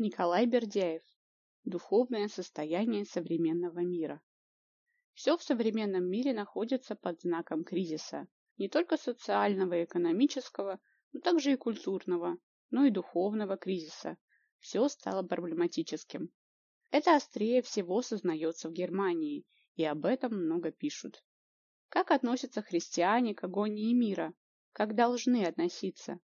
Николай Бердяев. Духовное состояние современного мира. Все в современном мире находится под знаком кризиса. Не только социального и экономического, но также и культурного, но и духовного кризиса. Все стало проблематическим. Это острее всего сознается в Германии, и об этом много пишут. Как относятся христиане к агонии мира? Как должны относиться?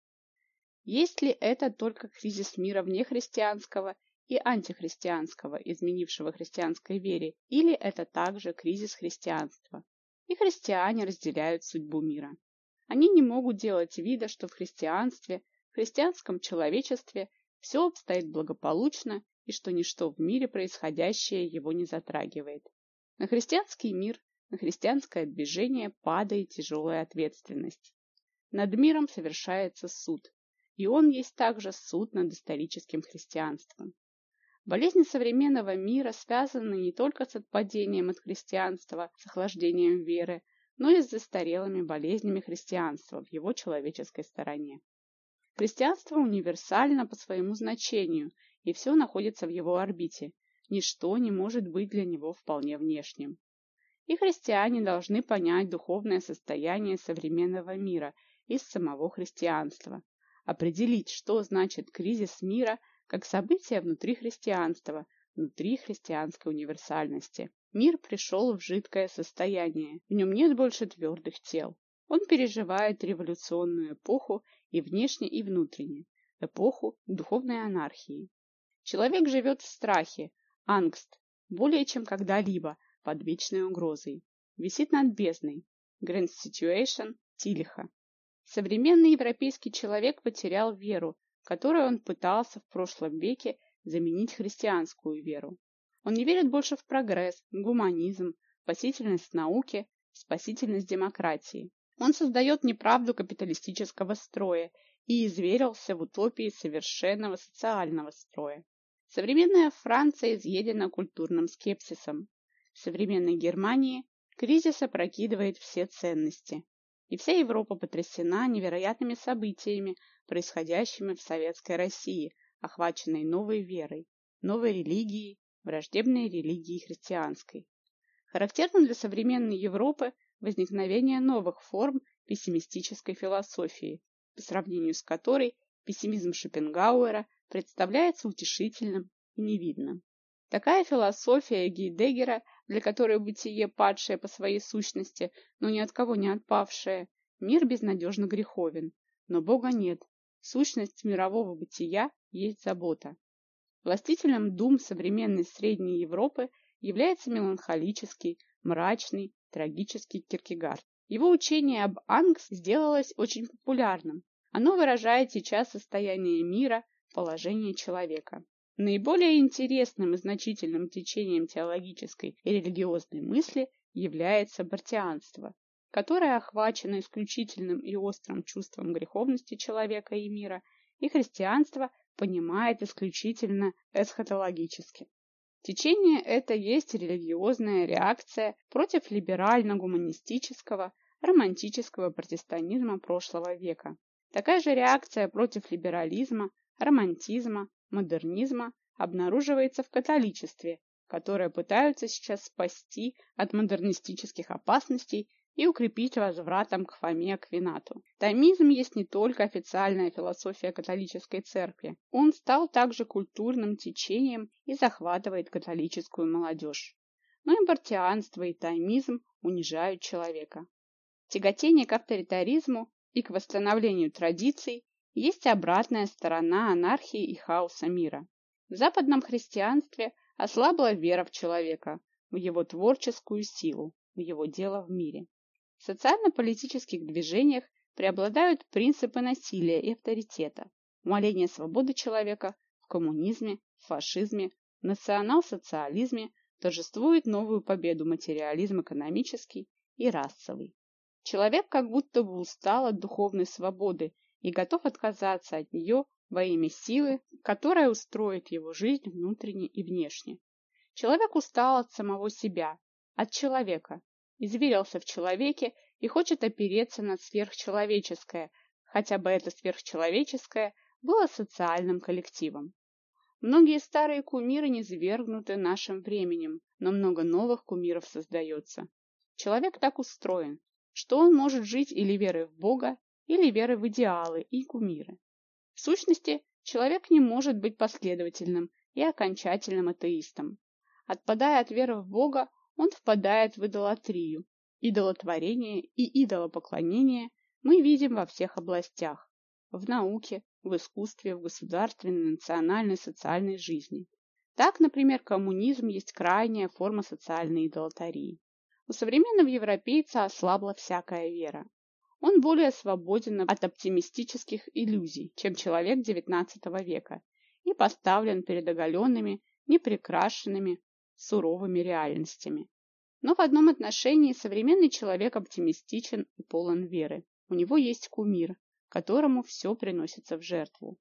Есть ли это только кризис мира вне христианского и антихристианского, изменившего христианской вере, или это также кризис христианства? И христиане разделяют судьбу мира. Они не могут делать вида, что в христианстве, в христианском человечестве все обстоит благополучно и что ничто в мире происходящее его не затрагивает. На христианский мир, на христианское движение падает тяжелая ответственность. Над миром совершается суд, и он есть также суд над историческим христианством. Болезни современного мира связаны не только с отпадением от христианства, с охлаждением веры, но и с застарелыми болезнями христианства в его человеческой стороне. Христианство универсально по своему значению, и все находится в его орбите. Ничто не может быть для него вполне внешним. И христиане должны понять духовное состояние современного мира из самого христианства, определить, что значит кризис мира как событие внутри христианства, внутри христианской универсальности. Мир пришел в жидкое состояние, в нем нет больше твердых тел. Он переживает революционную эпоху и внешне, и внутренне, эпоху духовной анархии. Человек живет в страхе, ангст, более чем когда-либо, под вечной угрозой. Висит над бездной. Grand Situation Тилиха. Современный европейский человек потерял веру, которую он пытался в прошлом веке заменить христианскую веру. Он не верит больше в прогресс, гуманизм, спасительность науки, спасительность демократии. Он создает неправду капиталистического строя и изверился в утопии совершенного социального строя. Современная Франция изъедена культурным скепсисом. В современной Германии кризис опрокидывает все ценности и вся Европа потрясена невероятными событиями, происходящими в советской России, охваченной новой верой, новой религией, враждебной религией христианской. Характерно для современной Европы возникновение новых форм пессимистической философии, по сравнению с которой пессимизм Шопенгауэра представляется утешительным и невидным. Такая философия Гейдеггера для которой бытие падшее по своей сущности, но ни от кого не отпавшее. Мир безнадежно греховен, но Бога нет. Сущность мирового бытия есть забота. Властителем дум современной Средней Европы является меланхолический, мрачный, трагический Киркегард. Его учение об Ангс сделалось очень популярным. Оно выражает сейчас состояние мира, положение человека. Наиболее интересным и значительным течением теологической и религиозной мысли является бартианство, которое охвачено исключительным и острым чувством греховности человека и мира, и христианство понимает исключительно эсхатологически. Течение это есть религиозная реакция против либерально-гуманистического, романтического протестанизма прошлого века. Такая же реакция против либерализма, романтизма, модернизма обнаруживается в католичестве, которое пытаются сейчас спасти от модернистических опасностей и укрепить возвратом к Фоме Аквинату. Томизм есть не только официальная философия католической церкви. Он стал также культурным течением и захватывает католическую молодежь. Но и и томизм унижают человека. Тяготение к авторитаризму и к восстановлению традиций есть обратная сторона анархии и хаоса мира. В западном христианстве ослабла вера в человека, в его творческую силу, в его дело в мире. В социально-политических движениях преобладают принципы насилия и авторитета, умаление свободы человека в коммунизме, в фашизме, в национал-социализме торжествует новую победу материализм экономический и расовый. Человек как будто бы устал от духовной свободы и готов отказаться от нее во имя силы, которая устроит его жизнь внутренне и внешне. Человек устал от самого себя, от человека, изверился в человеке и хочет опереться на сверхчеловеческое, хотя бы это сверхчеловеческое было социальным коллективом. Многие старые кумиры не свергнуты нашим временем, но много новых кумиров создается. Человек так устроен, что он может жить или верой в Бога, или верой в идеалы и кумиры. В сущности, человек не может быть последовательным и окончательным атеистом. Отпадая от веры в Бога, он впадает в идолатрию. Идолотворение и идолопоклонение мы видим во всех областях – в науке, в искусстве, в государственной, национальной, социальной жизни. Так, например, коммунизм есть крайняя форма социальной идолотарии. У современного европейца ослабла всякая вера. Он более свободен от оптимистических иллюзий, чем человек XIX века, и поставлен перед оголенными, непрекрашенными, суровыми реальностями. Но в одном отношении современный человек оптимистичен и полон веры. У него есть кумир, которому все приносится в жертву.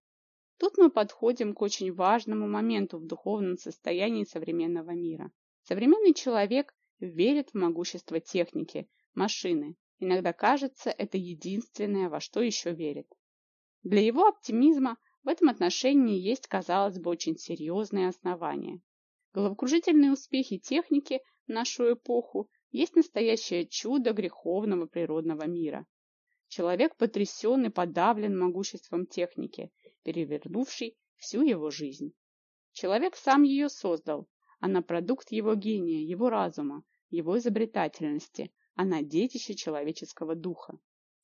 Тут мы подходим к очень важному моменту в духовном состоянии современного мира. Современный человек верит в могущество техники, машины. Иногда кажется, это единственное, во что еще верит. Для его оптимизма в этом отношении есть, казалось бы, очень серьезные основания. Головокружительные успехи техники в нашу эпоху есть настоящее чудо греховного природного мира. Человек потрясен и подавлен могуществом техники, перевернувшей всю его жизнь. Человек сам ее создал, она продукт его гения, его разума, его изобретательности, она детище человеческого духа.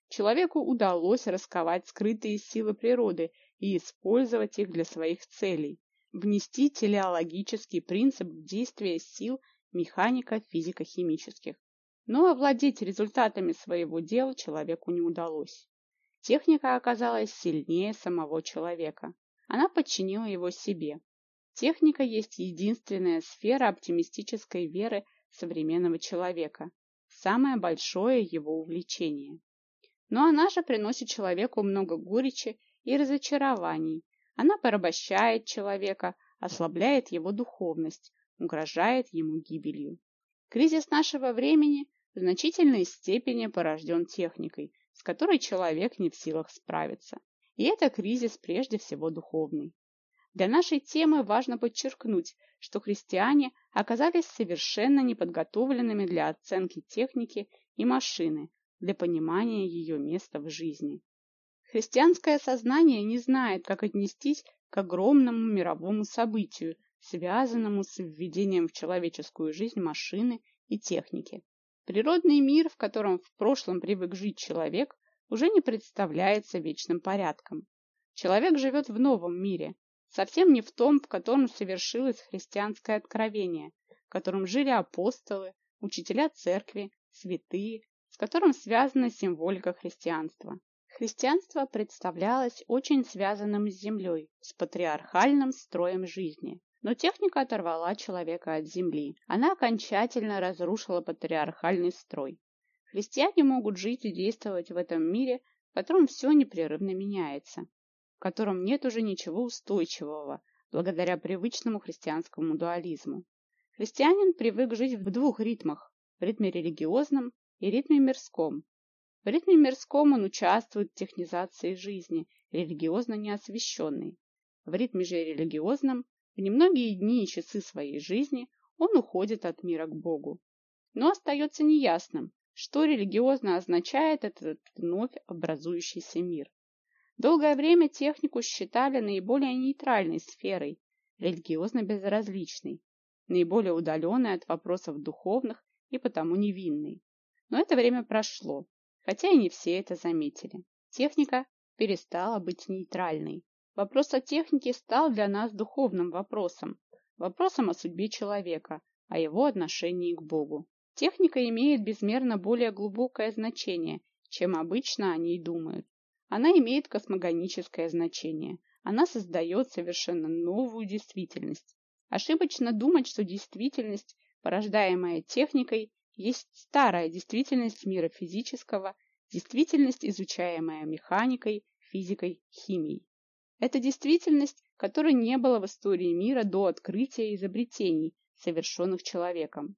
Человеку удалось расковать скрытые силы природы и использовать их для своих целей, внести телеологический принцип в действие сил механико-физико-химических. Но овладеть результатами своего дела человеку не удалось. Техника оказалась сильнее самого человека. Она подчинила его себе. Техника есть единственная сфера оптимистической веры современного человека, самое большое его увлечение. Но она же приносит человеку много горечи и разочарований. Она порабощает человека, ослабляет его духовность, угрожает ему гибелью. Кризис нашего времени в значительной степени порожден техникой, с которой человек не в силах справиться. И это кризис прежде всего духовный. Для нашей темы важно подчеркнуть, что христиане оказались совершенно неподготовленными для оценки техники и машины, для понимания ее места в жизни. Христианское сознание не знает, как отнестись к огромному мировому событию, связанному с введением в человеческую жизнь машины и техники. Природный мир, в котором в прошлом привык жить человек, уже не представляется вечным порядком. Человек живет в новом мире, совсем не в том, в котором совершилось христианское откровение, в котором жили апостолы, учителя церкви, святые, с которым связана символика христианства. Христианство представлялось очень связанным с землей, с патриархальным строем жизни. Но техника оторвала человека от земли. Она окончательно разрушила патриархальный строй. Христиане могут жить и действовать в этом мире, в котором все непрерывно меняется, в котором нет уже ничего устойчивого, благодаря привычному христианскому дуализму. Христианин привык жить в двух ритмах – в ритме религиозном и ритме мирском. В ритме мирском он участвует в технизации жизни, религиозно неосвященной. В ритме же религиозном в немногие дни и часы своей жизни он уходит от мира к Богу. Но остается неясным, что религиозно означает этот вновь образующийся мир. Долгое время технику считали наиболее нейтральной сферой, религиозно безразличной, наиболее удаленной от вопросов духовных и потому невинной. Но это время прошло, хотя и не все это заметили. Техника перестала быть нейтральной. Вопрос о технике стал для нас духовным вопросом, вопросом о судьбе человека, о его отношении к Богу. Техника имеет безмерно более глубокое значение, чем обычно о ней думают. Она имеет космогоническое значение. Она создает совершенно новую действительность. Ошибочно думать, что действительность, порождаемая техникой, есть старая действительность мира физического, действительность, изучаемая механикой, физикой, химией. Это действительность, которой не было в истории мира до открытия изобретений, совершенных человеком.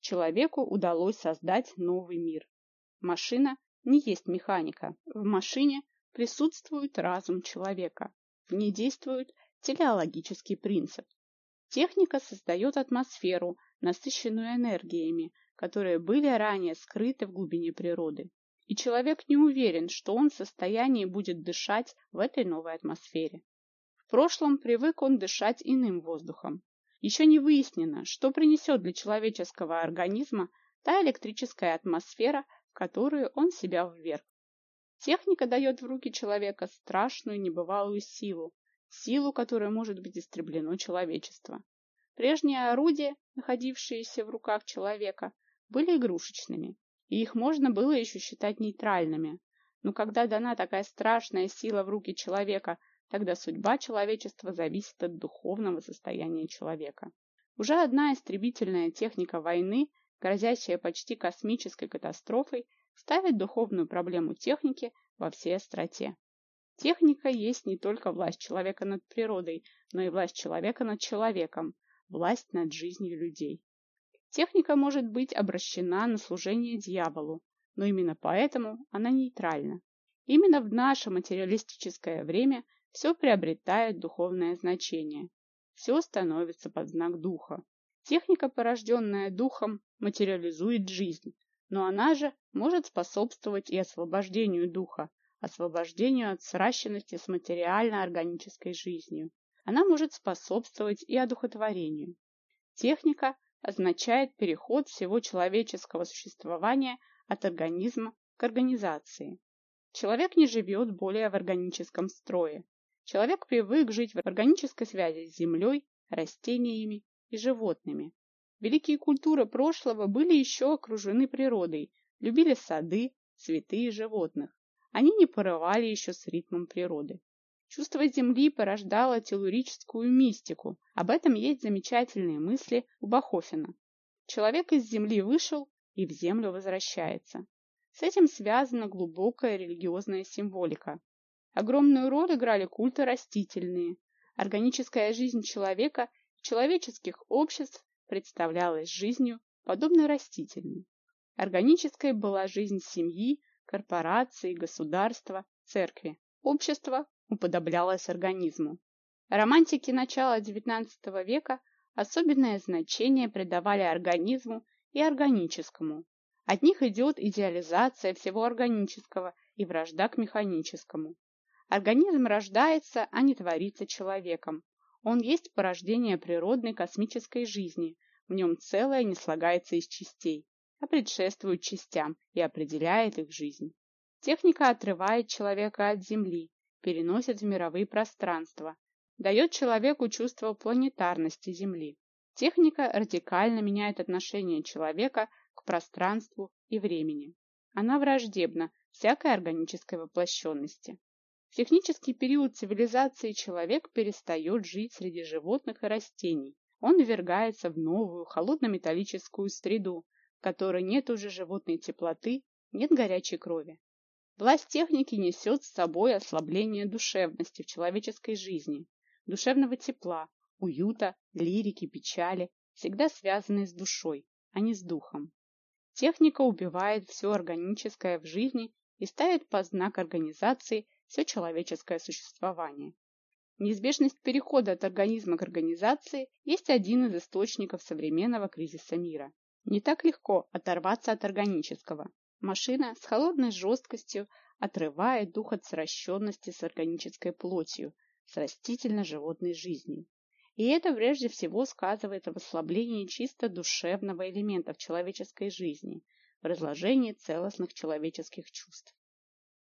Человеку удалось создать новый мир. Машина не есть механика. В машине присутствует разум человека. В ней действуют телеологический принцип. Техника создает атмосферу, насыщенную энергиями, которые были ранее скрыты в глубине природы. И человек не уверен, что он в состоянии будет дышать в этой новой атмосфере. В прошлом привык он дышать иным воздухом. Еще не выяснено, что принесет для человеческого организма та электрическая атмосфера, в которую он себя вверг. Техника дает в руки человека страшную небывалую силу, силу, которой может быть истреблено человечество. Прежние орудия, находившиеся в руках человека, были игрушечными, и их можно было еще считать нейтральными. Но когда дана такая страшная сила в руки человека, тогда судьба человечества зависит от духовного состояния человека. Уже одна истребительная техника войны, грозящая почти космической катастрофой, ставит духовную проблему техники во всей остроте. Техника есть не только власть человека над природой, но и власть человека над человеком, власть над жизнью людей. Техника может быть обращена на служение дьяволу, но именно поэтому она нейтральна. Именно в наше материалистическое время все приобретает духовное значение. Все становится под знак духа. Техника, порожденная духом, материализует жизнь, но она же может способствовать и освобождению духа, освобождению от сращенности с материально-органической жизнью. Она может способствовать и одухотворению. Техника означает переход всего человеческого существования от организма к организации. Человек не живет более в органическом строе. Человек привык жить в органической связи с землей, растениями и животными. Великие культуры прошлого были еще окружены природой, любили сады, цветы и животных. Они не порывали еще с ритмом природы. Чувство земли порождало телурическую мистику. Об этом есть замечательные мысли у Бахофена. Человек из земли вышел и в землю возвращается. С этим связана глубокая религиозная символика. Огромную роль играли культы растительные. Органическая жизнь человека человеческих обществ представлялась жизнью, подобной растительной. Органической была жизнь семьи, корпорации, государства, церкви. Общество уподоблялось организму. Романтики начала XIX века особенное значение придавали организму и органическому. От них идет идеализация всего органического и вражда к механическому. Организм рождается, а не творится человеком. Он есть порождение природной космической жизни, в нем целое не слагается из частей, а предшествует частям и определяет их жизнь. Техника отрывает человека от Земли, переносит в мировые пространства, дает человеку чувство планетарности Земли. Техника радикально меняет отношение человека к пространству и времени. Она враждебна всякой органической воплощенности. В технический период цивилизации человек перестает жить среди животных и растений. Он ввергается в новую холодно-металлическую среду, в которой нет уже животной теплоты, нет горячей крови. Власть техники несет с собой ослабление душевности в человеческой жизни, душевного тепла, уюта, лирики, печали, всегда связанной с душой, а не с духом. Техника убивает все органическое в жизни и ставит под знак организации все человеческое существование. Неизбежность перехода от организма к организации есть один из источников современного кризиса мира. Не так легко оторваться от органического. Машина с холодной жесткостью отрывает дух от сращенности с органической плотью, с растительно-животной жизнью. И это прежде всего сказывается в ослаблении чисто душевного элемента в человеческой жизни, в разложении целостных человеческих чувств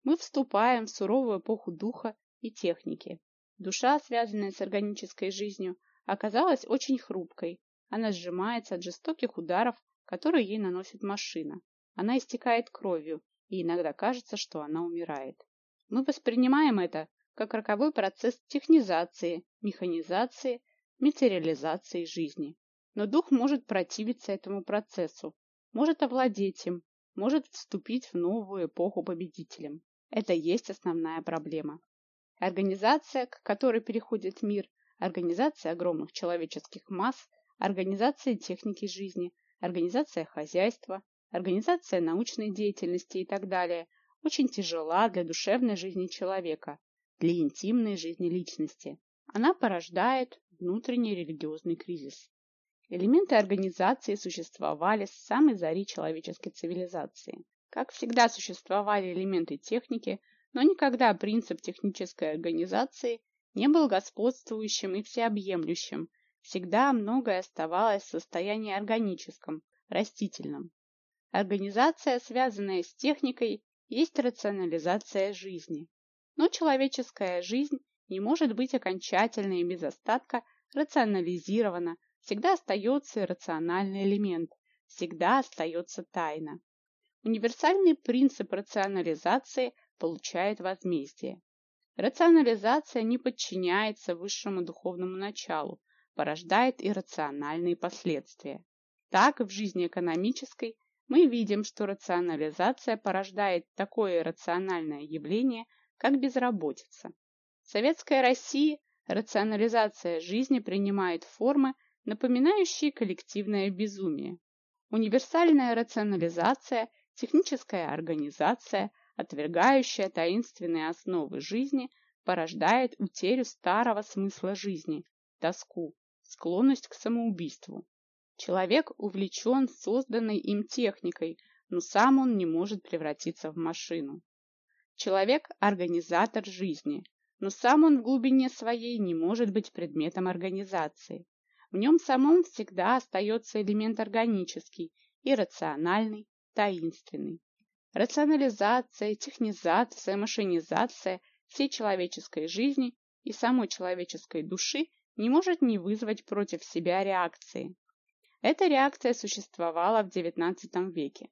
мы вступаем в суровую эпоху духа и техники. Душа, связанная с органической жизнью, оказалась очень хрупкой. Она сжимается от жестоких ударов, которые ей наносит машина. Она истекает кровью, и иногда кажется, что она умирает. Мы воспринимаем это как роковой процесс технизации, механизации, материализации жизни. Но дух может противиться этому процессу, может овладеть им, может вступить в новую эпоху победителем. Это есть основная проблема. Организация, к которой переходит мир, организация огромных человеческих масс, организация техники жизни, организация хозяйства, организация научной деятельности и так далее, очень тяжела для душевной жизни человека, для интимной жизни личности. Она порождает внутренний религиозный кризис. Элементы организации существовали с самой зари человеческой цивилизации. Как всегда существовали элементы техники, но никогда принцип технической организации не был господствующим и всеобъемлющим. Всегда многое оставалось в состоянии органическом, растительном. Организация, связанная с техникой, есть рационализация жизни. Но человеческая жизнь не может быть окончательно и без остатка рационализирована, всегда остается иррациональный элемент, всегда остается тайна. Универсальный принцип рационализации получает возмездие. Рационализация не подчиняется высшему духовному началу, порождает иррациональные последствия. Так, в жизни экономической мы видим, что рационализация порождает такое иррациональное явление, как безработица. В Советской России рационализация жизни принимает формы, напоминающие коллективное безумие. Универсальная рационализация, техническая организация, отвергающая таинственные основы жизни, порождает утерю старого смысла жизни, тоску, склонность к самоубийству. Человек увлечен созданной им техникой, но сам он не может превратиться в машину. Человек – организатор жизни, но сам он в глубине своей не может быть предметом организации. В нем самом всегда остается элемент органический, иррациональный, таинственный. Рационализация, технизация, машинизация всей человеческой жизни и самой человеческой души не может не вызвать против себя реакции. Эта реакция существовала в XIX веке.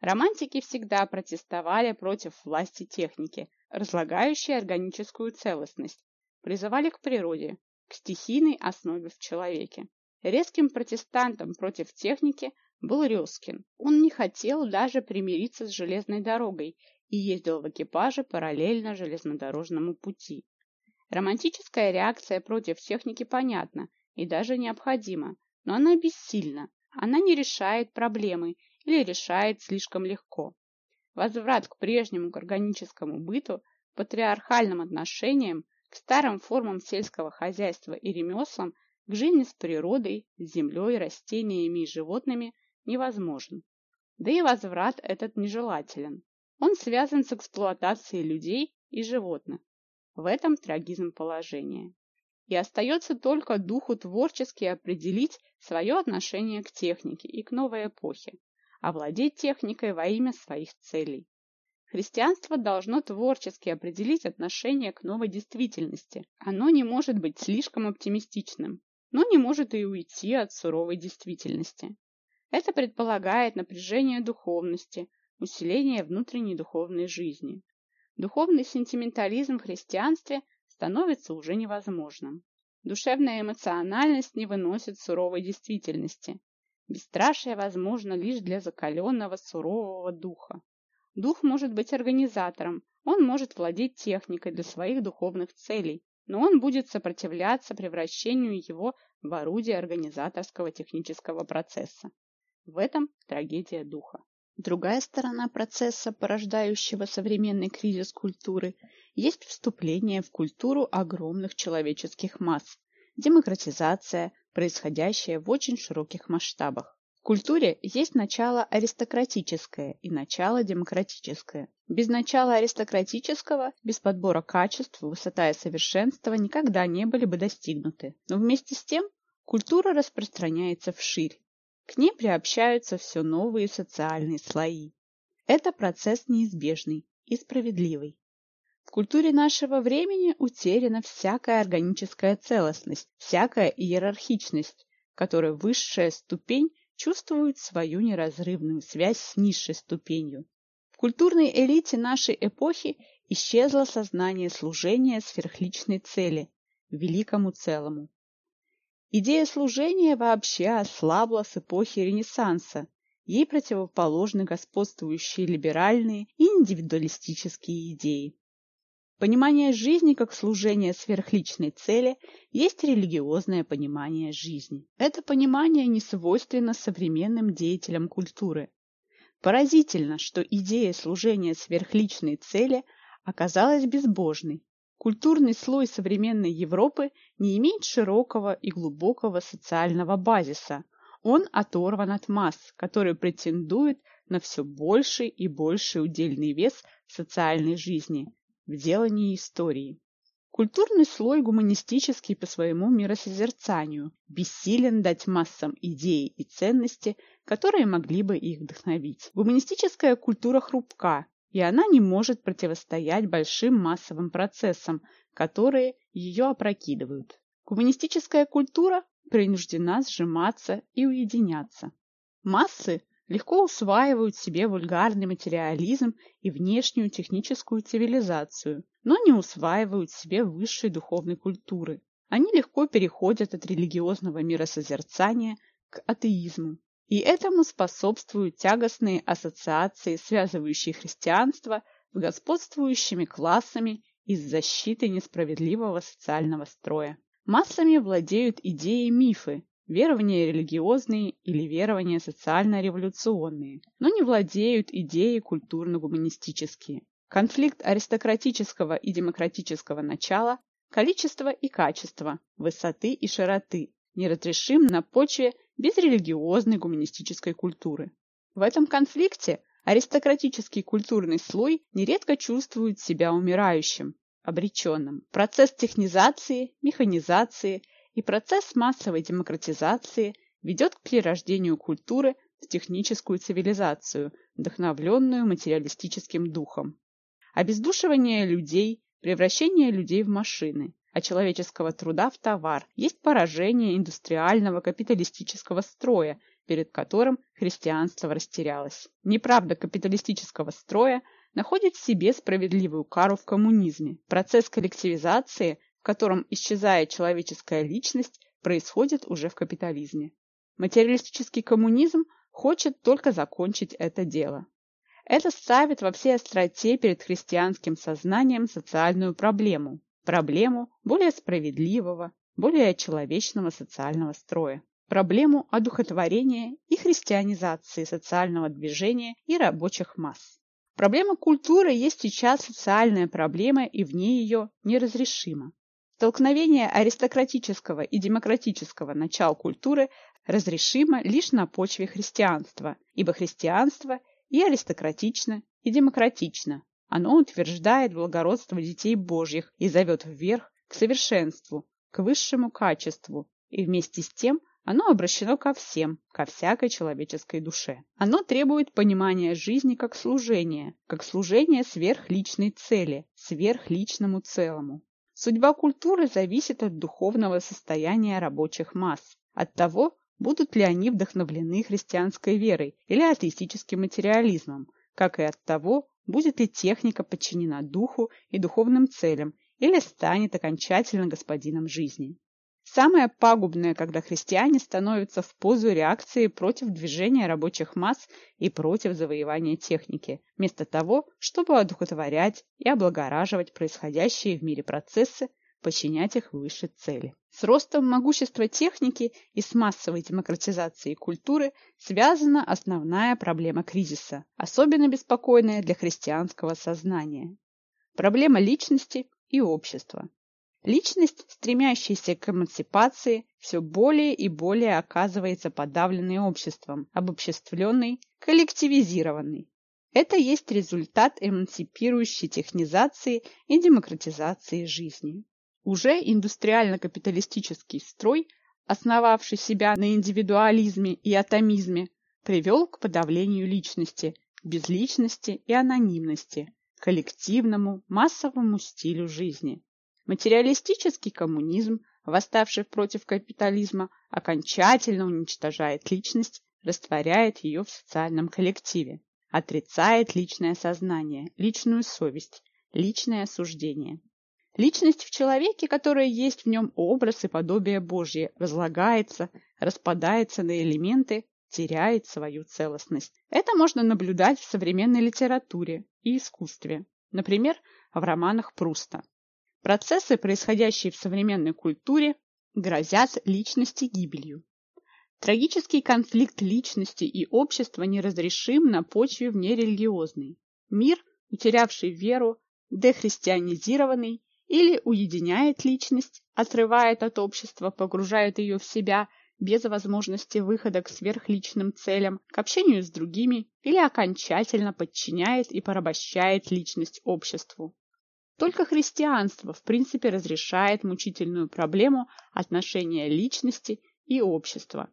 Романтики всегда протестовали против власти техники, разлагающей органическую целостность, призывали к природе, к стихийной основе в человеке. Резким протестантом против техники был Резкин. Он не хотел даже примириться с железной дорогой и ездил в экипаже параллельно железнодорожному пути. Романтическая реакция против техники понятна и даже необходима, но она бессильна, она не решает проблемы или решает слишком легко. Возврат к прежнему к органическому быту, патриархальным отношениям, к старым формам сельского хозяйства и ремеслам, к жизни с природой, землей, растениями и животными невозможен. Да и возврат этот нежелателен. Он связан с эксплуатацией людей и животных. В этом трагизм положения. И остается только духу творчески определить свое отношение к технике и к новой эпохе овладеть техникой во имя своих целей. Христианство должно творчески определить отношение к новой действительности. Оно не может быть слишком оптимистичным, но не может и уйти от суровой действительности. Это предполагает напряжение духовности, усиление внутренней духовной жизни. Духовный сентиментализм в христианстве становится уже невозможным. Душевная эмоциональность не выносит суровой действительности. Бесстрашие возможно лишь для закаленного сурового духа. Дух может быть организатором, он может владеть техникой для своих духовных целей, но он будет сопротивляться превращению его в орудие организаторского технического процесса. В этом трагедия духа. Другая сторона процесса, порождающего современный кризис культуры, есть вступление в культуру огромных человеческих масс, демократизация, происходящее в очень широких масштабах. В культуре есть начало аристократическое и начало демократическое. Без начала аристократического, без подбора качеств, высота и совершенства никогда не были бы достигнуты. Но вместе с тем культура распространяется вширь. К ней приобщаются все новые социальные слои. Это процесс неизбежный и справедливый. В культуре нашего времени утеряна всякая органическая целостность, всякая иерархичность, которой высшая ступень чувствует свою неразрывную связь с низшей ступенью. В культурной элите нашей эпохи исчезло сознание служения сверхличной цели, великому целому. Идея служения вообще ослабла с эпохи Ренессанса, ей противоположны господствующие либеральные и индивидуалистические идеи. Понимание жизни как служение сверхличной цели есть религиозное понимание жизни. Это понимание не свойственно современным деятелям культуры. Поразительно, что идея служения сверхличной цели оказалась безбожной. Культурный слой современной Европы не имеет широкого и глубокого социального базиса. Он оторван от масс, которые претендуют на все больший и больший удельный вес социальной жизни в делании истории. Культурный слой гуманистический по своему миросозерцанию, бессилен дать массам идеи и ценности, которые могли бы их вдохновить. Гуманистическая культура хрупка, и она не может противостоять большим массовым процессам, которые ее опрокидывают. Гуманистическая культура принуждена сжиматься и уединяться. Массы легко усваивают себе вульгарный материализм и внешнюю техническую цивилизацию, но не усваивают себе высшей духовной культуры. Они легко переходят от религиозного миросозерцания к атеизму. И этому способствуют тягостные ассоциации, связывающие христианство с господствующими классами из защиты несправедливого социального строя. Массами владеют идеи мифы, верования религиозные или верования социально-революционные, но не владеют идеи культурно-гуманистические. Конфликт аристократического и демократического начала, количества и качества, высоты и широты неразрешим на почве безрелигиозной гуманистической культуры. В этом конфликте аристократический культурный слой нередко чувствует себя умирающим, обреченным. Процесс технизации, механизации и процесс массовой демократизации ведет к перерождению культуры в техническую цивилизацию, вдохновленную материалистическим духом. Обездушивание людей, превращение людей в машины, а человеческого труда в товар есть поражение индустриального капиталистического строя, перед которым христианство растерялось. Неправда капиталистического строя находит в себе справедливую кару в коммунизме. Процесс коллективизации, в котором исчезает человеческая личность, происходит уже в капитализме. Материалистический коммунизм хочет только закончить это дело. Это ставит во всей остроте перед христианским сознанием социальную проблему, проблему более справедливого, более человечного социального строя, проблему одухотворения и христианизации социального движения и рабочих масс. Проблема культуры есть сейчас социальная проблема и вне ее неразрешима. Столкновение аристократического и демократического начал культуры разрешимо лишь на почве христианства, ибо христианство и аристократично, и демократично, оно утверждает благородство детей Божьих и зовет вверх к совершенству, к высшему качеству, и вместе с тем оно обращено ко всем, ко всякой человеческой душе. Оно требует понимания жизни как служения, как служения сверхличной цели, сверхличному целому. Судьба культуры зависит от духовного состояния рабочих масс, от того, будут ли они вдохновлены христианской верой или атеистическим материализмом, как и от того, будет ли техника подчинена духу и духовным целям или станет окончательно господином жизни. Самое пагубное, когда христиане становятся в позу реакции против движения рабочих масс и против завоевания техники, вместо того, чтобы одухотворять и облагораживать происходящие в мире процессы, подчинять их высшей цели. С ростом могущества техники и с массовой демократизацией культуры связана основная проблема кризиса, особенно беспокойная для христианского сознания. Проблема личности и общества. Личность, стремящаяся к эмансипации, все более и более оказывается подавленной обществом, обобществленной, коллективизированной. Это есть результат эмансипирующей технизации и демократизации жизни. Уже индустриально-капиталистический строй, основавший себя на индивидуализме и атомизме, привел к подавлению личности, безличности и анонимности, коллективному, массовому стилю жизни. Материалистический коммунизм, восставший против капитализма, окончательно уничтожает личность, растворяет ее в социальном коллективе, отрицает личное сознание, личную совесть, личное суждение. Личность в человеке, которая есть в нем образ и подобие Божье, разлагается, распадается на элементы, теряет свою целостность. Это можно наблюдать в современной литературе и искусстве, например, в романах Пруста. Процессы, происходящие в современной культуре, грозят личности гибелью. Трагический конфликт личности и общества неразрешим на почве внерелигиозной. Мир, утерявший веру, дехристианизированный или уединяет личность, отрывает от общества, погружает ее в себя без возможности выхода к сверхличным целям, к общению с другими, или окончательно подчиняет и порабощает личность обществу. Только христианство в принципе разрешает мучительную проблему отношения личности и общества.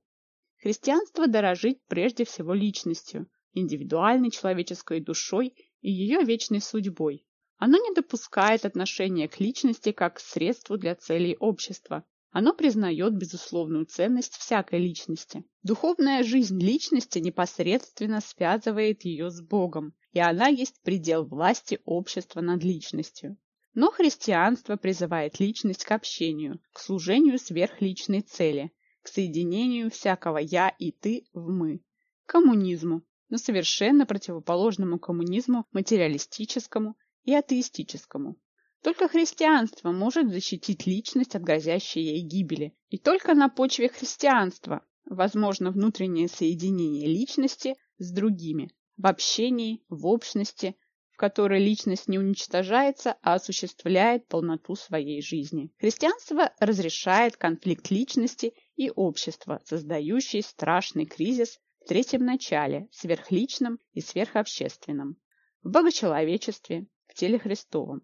Христианство дорожит прежде всего личностью, индивидуальной человеческой душой и ее вечной судьбой. Оно не допускает отношения к личности как к средству для целей общества. Оно признает безусловную ценность всякой личности. Духовная жизнь личности непосредственно связывает ее с Богом, и она есть предел власти общества над личностью. Но христианство призывает личность к общению, к служению сверхличной цели, к соединению всякого «я» и «ты» в «мы», к коммунизму, но совершенно противоположному коммунизму материалистическому и атеистическому. Только христианство может защитить личность от грозящей ей гибели. И только на почве христианства возможно внутреннее соединение личности с другими, в общении, в общности, в которой личность не уничтожается, а осуществляет полноту своей жизни. Христианство разрешает конфликт личности и общества, создающий страшный кризис в третьем начале, сверхличном и сверхобщественном, в богочеловечестве, теле Христовом.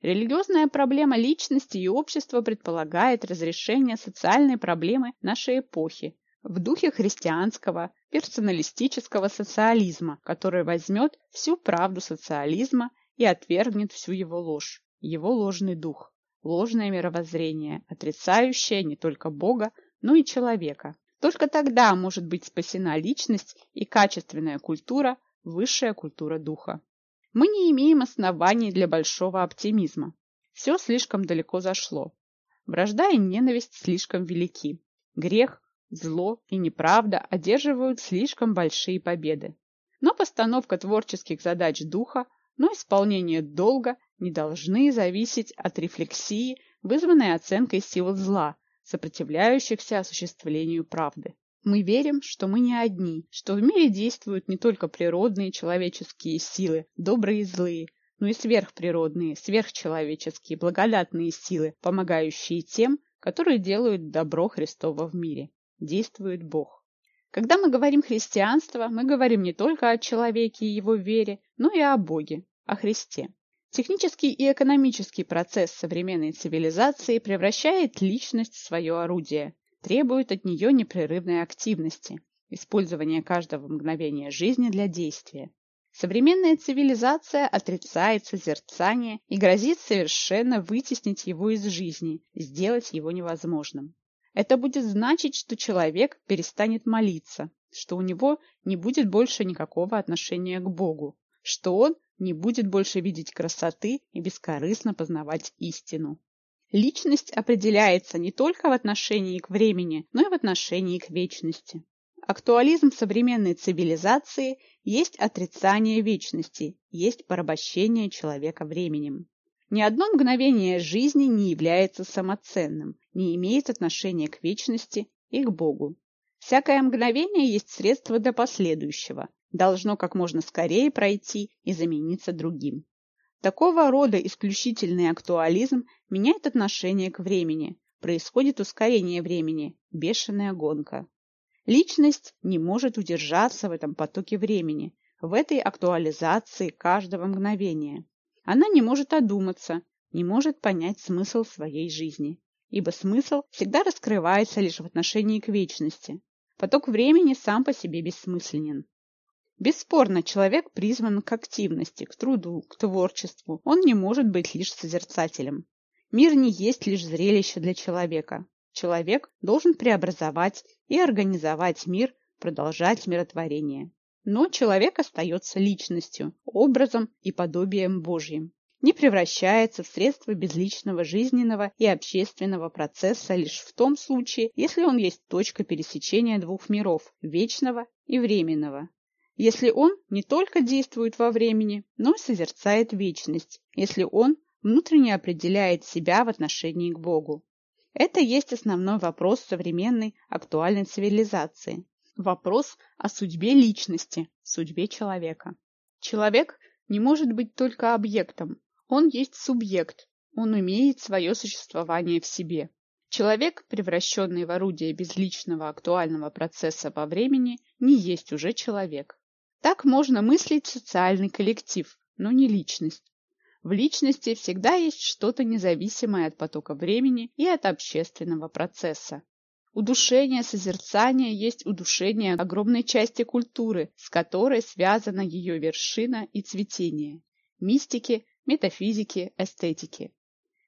Религиозная проблема личности и общества предполагает разрешение социальной проблемы нашей эпохи в духе христианского персоналистического социализма, который возьмет всю правду социализма и отвергнет всю его ложь, его ложный дух, ложное мировоззрение, отрицающее не только Бога, но и человека. Только тогда может быть спасена личность и качественная культура, высшая культура духа. Мы не имеем оснований для большого оптимизма. Все слишком далеко зашло. Вражда и ненависть слишком велики. Грех, зло и неправда одерживают слишком большие победы. Но постановка творческих задач духа, но исполнение долга не должны зависеть от рефлексии, вызванной оценкой сил зла, сопротивляющихся осуществлению правды. Мы верим, что мы не одни, что в мире действуют не только природные человеческие силы, добрые и злые, но и сверхприродные, сверхчеловеческие, благодатные силы, помогающие тем, которые делают добро Христово в мире. Действует Бог. Когда мы говорим христианство, мы говорим не только о человеке и его вере, но и о Боге, о Христе. Технический и экономический процесс современной цивилизации превращает личность в свое орудие, требует от нее непрерывной активности, использования каждого мгновения жизни для действия. Современная цивилизация отрицает созерцание и грозит совершенно вытеснить его из жизни, сделать его невозможным. Это будет значить, что человек перестанет молиться, что у него не будет больше никакого отношения к Богу, что он не будет больше видеть красоты и бескорыстно познавать истину. Личность определяется не только в отношении к времени, но и в отношении к вечности. Актуализм современной цивилизации есть отрицание вечности, есть порабощение человека временем. Ни одно мгновение жизни не является самоценным, не имеет отношения к вечности и к Богу. Всякое мгновение есть средство для последующего, должно как можно скорее пройти и замениться другим. Такого рода исключительный актуализм меняет отношение к времени, происходит ускорение времени, бешеная гонка. Личность не может удержаться в этом потоке времени, в этой актуализации каждого мгновения. Она не может одуматься, не может понять смысл своей жизни, ибо смысл всегда раскрывается лишь в отношении к вечности. Поток времени сам по себе бессмысленен. Бесспорно, человек призван к активности, к труду, к творчеству. Он не может быть лишь созерцателем. Мир не есть лишь зрелище для человека. Человек должен преобразовать и организовать мир, продолжать миротворение. Но человек остается личностью, образом и подобием Божьим. Не превращается в средство безличного жизненного и общественного процесса лишь в том случае, если он есть точка пересечения двух миров – вечного и временного, если он не только действует во времени, но и созерцает вечность, если он внутренне определяет себя в отношении к Богу. Это есть основной вопрос современной актуальной цивилизации. Вопрос о судьбе личности, судьбе человека. Человек не может быть только объектом, он есть субъект, он имеет свое существование в себе. Человек, превращенный в орудие безличного актуального процесса во времени, не есть уже человек. Так можно мыслить социальный коллектив, но не личность. В личности всегда есть что-то независимое от потока времени и от общественного процесса. Удушение созерцания есть удушение огромной части культуры, с которой связана ее вершина и цветение – мистики, метафизики, эстетики.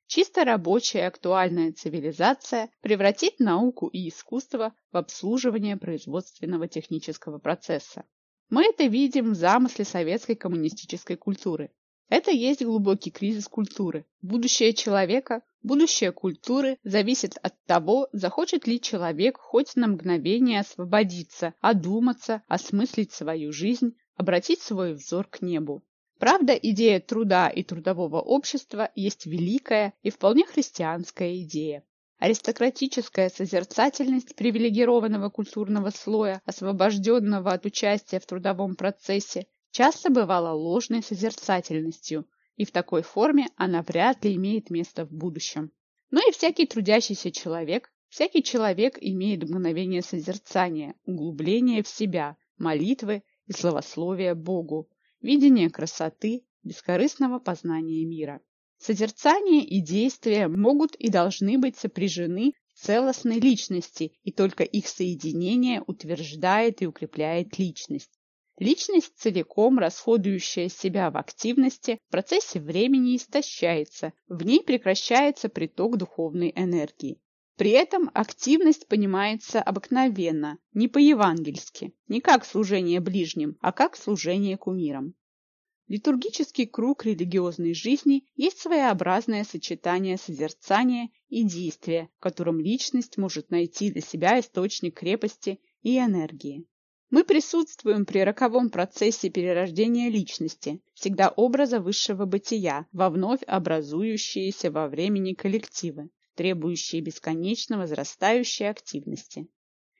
Чисто рабочая актуальная цивилизация превратит науку и искусство в обслуживание производственного технического процесса. Мы это видим в замысле советской коммунистической культуры. Это есть глубокий кризис культуры. Будущее человека, будущее культуры зависит от того, захочет ли человек хоть на мгновение освободиться, одуматься, осмыслить свою жизнь, обратить свой взор к небу. Правда, идея труда и трудового общества есть великая и вполне христианская идея. Аристократическая созерцательность привилегированного культурного слоя, освобожденного от участия в трудовом процессе, часто бывала ложной созерцательностью, и в такой форме она вряд ли имеет место в будущем. Но и всякий трудящийся человек, всякий человек имеет мгновение созерцания, углубления в себя, молитвы и словословия Богу, видение красоты, бескорыстного познания мира. Созерцание и действие могут и должны быть сопряжены в целостной личности, и только их соединение утверждает и укрепляет личность. Личность, целиком расходующая себя в активности, в процессе времени истощается, в ней прекращается приток духовной энергии. При этом активность понимается обыкновенно, не по-евангельски, не как служение ближним, а как служение кумирам. Литургический круг религиозной жизни есть своеобразное сочетание созерцания и действия, в котором личность может найти для себя источник крепости и энергии. Мы присутствуем при роковом процессе перерождения личности, всегда образа высшего бытия, во вновь образующиеся во времени коллективы требующие бесконечно возрастающей активности.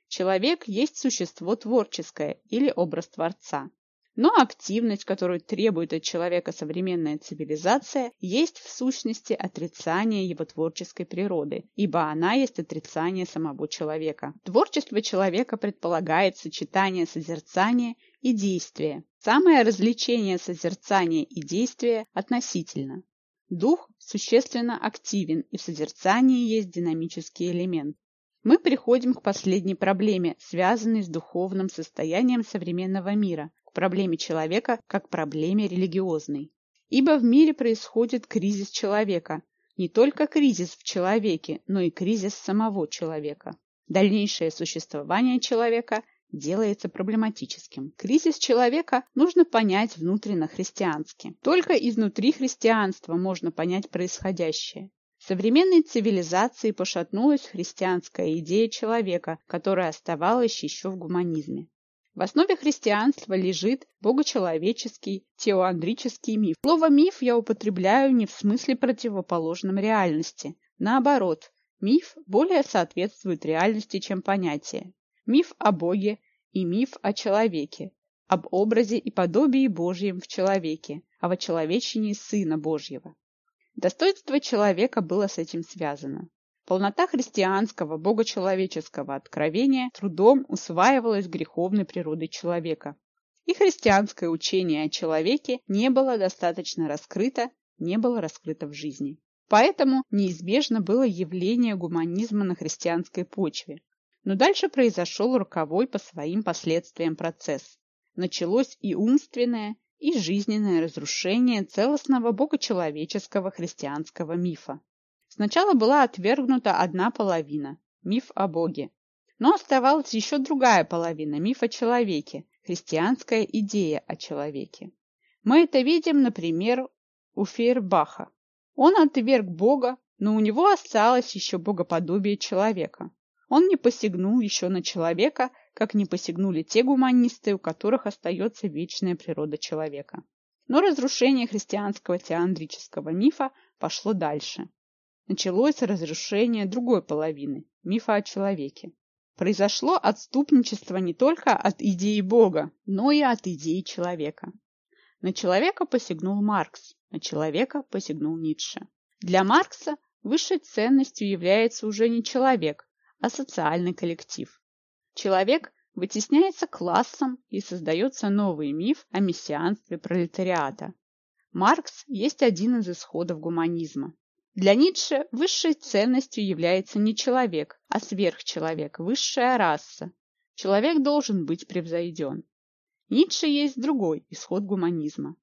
Человек есть существо творческое или образ Творца. Но активность, которую требует от человека современная цивилизация, есть в сущности отрицание его творческой природы, ибо она есть отрицание самого человека. Творчество человека предполагает сочетание созерцания и действия. Самое развлечение созерцания и действия относительно. Дух существенно активен, и в созерцании есть динамический элемент. Мы приходим к последней проблеме, связанной с духовным состоянием современного мира, к проблеме человека как проблеме религиозной. Ибо в мире происходит кризис человека, не только кризис в человеке, но и кризис самого человека. Дальнейшее существование человека делается проблематическим. Кризис человека нужно понять внутренно христиански. Только изнутри христианства можно понять происходящее. В современной цивилизации пошатнулась христианская идея человека, которая оставалась еще в гуманизме. В основе христианства лежит богочеловеческий, теоандрический миф. Слово «миф» я употребляю не в смысле противоположном реальности. Наоборот, миф более соответствует реальности, чем понятие миф о Боге и миф о человеке, об образе и подобии Божьем в человеке, о вочеловечении Сына Божьего. Достоинство человека было с этим связано. Полнота христианского богочеловеческого откровения трудом усваивалась греховной природой человека. И христианское учение о человеке не было достаточно раскрыто, не было раскрыто в жизни. Поэтому неизбежно было явление гуманизма на христианской почве, но дальше произошел роковой по своим последствиям процесс. Началось и умственное, и жизненное разрушение целостного богочеловеческого христианского мифа. Сначала была отвергнута одна половина – миф о Боге. Но оставалась еще другая половина – миф о человеке, христианская идея о человеке. Мы это видим, например, у Фейербаха. Он отверг Бога, но у него осталось еще богоподобие человека. Он не посягнул еще на человека, как не посягнули те гуманисты, у которых остается вечная природа человека. Но разрушение христианского теандрического мифа пошло дальше. Началось разрушение другой половины – мифа о человеке. Произошло отступничество не только от идеи Бога, но и от идеи человека. На человека посягнул Маркс, на человека посягнул Ницше. Для Маркса высшей ценностью является уже не человек, а социальный коллектив. Человек вытесняется классом и создается новый миф о мессианстве пролетариата. Маркс есть один из исходов гуманизма. Для Ницше высшей ценностью является не человек, а сверхчеловек, высшая раса. Человек должен быть превзойден. Ницше есть другой исход гуманизма.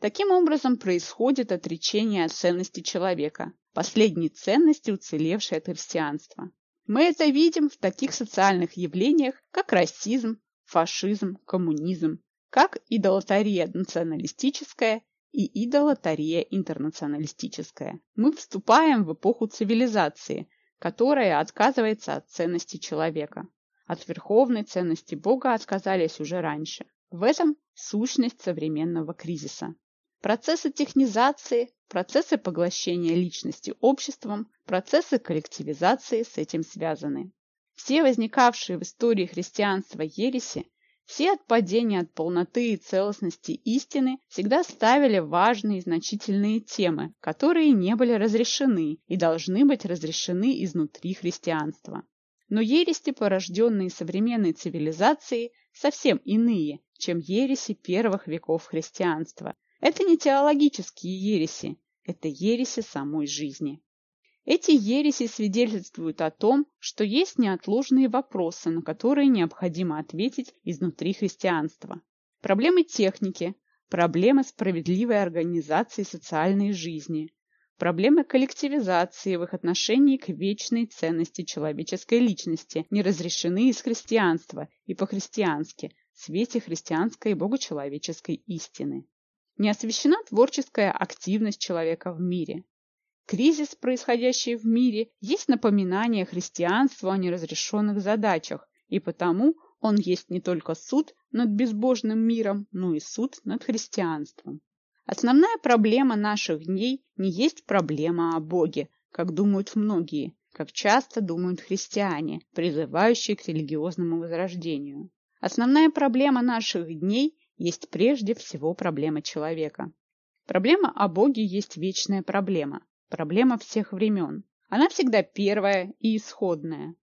Таким образом происходит отречение от ценности человека, последней ценности, уцелевшей от христианства. Мы это видим в таких социальных явлениях, как расизм, фашизм, коммунизм, как идолотария националистическая и идолотария интернационалистическая. Мы вступаем в эпоху цивилизации, которая отказывается от ценности человека. От верховной ценности Бога отказались уже раньше. В этом сущность современного кризиса. Процессы технизации, процессы поглощения личности обществом, процессы коллективизации с этим связаны. Все возникавшие в истории христианства ереси, все отпадения от полноты и целостности истины всегда ставили важные и значительные темы, которые не были разрешены и должны быть разрешены изнутри христианства. Но ереси, порожденные современной цивилизацией, совсем иные, чем ереси первых веков христианства, это не теологические ереси, это ереси самой жизни. Эти ереси свидетельствуют о том, что есть неотложные вопросы, на которые необходимо ответить изнутри христианства. Проблемы техники, проблемы справедливой организации социальной жизни, проблемы коллективизации в их отношении к вечной ценности человеческой личности не разрешены из христианства и по-христиански, в свете христианской богочеловеческой истины не освещена творческая активность человека в мире. Кризис, происходящий в мире, есть напоминание христианству о неразрешенных задачах, и потому он есть не только суд над безбожным миром, но и суд над христианством. Основная проблема наших дней не есть проблема о Боге, как думают многие, как часто думают христиане, призывающие к религиозному возрождению. Основная проблема наших дней есть прежде всего проблема человека. Проблема о Боге есть вечная проблема, проблема всех времен. Она всегда первая и исходная.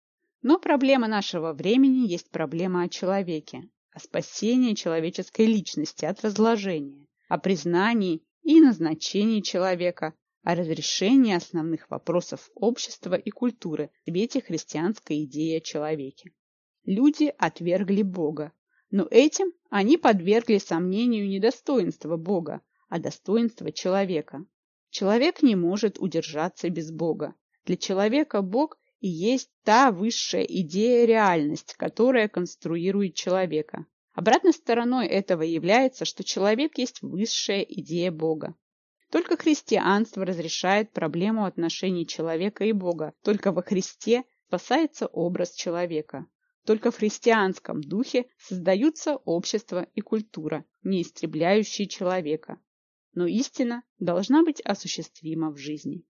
Но проблема нашего времени есть проблема о человеке, о спасении человеческой личности от разложения, о признании и назначении человека, о разрешении основных вопросов общества и культуры в свете христианской идеи о человеке. Люди отвергли Бога, но этим они подвергли сомнению не достоинство Бога, а достоинство человека. Человек не может удержаться без Бога. Для человека Бог и есть та высшая идея реальность, которая конструирует человека. Обратной стороной этого является, что человек есть высшая идея Бога. Только христианство разрешает проблему отношений человека и Бога. Только во Христе спасается образ человека. Только в христианском духе создаются общество и культура, не истребляющие человека. Но истина должна быть осуществима в жизни.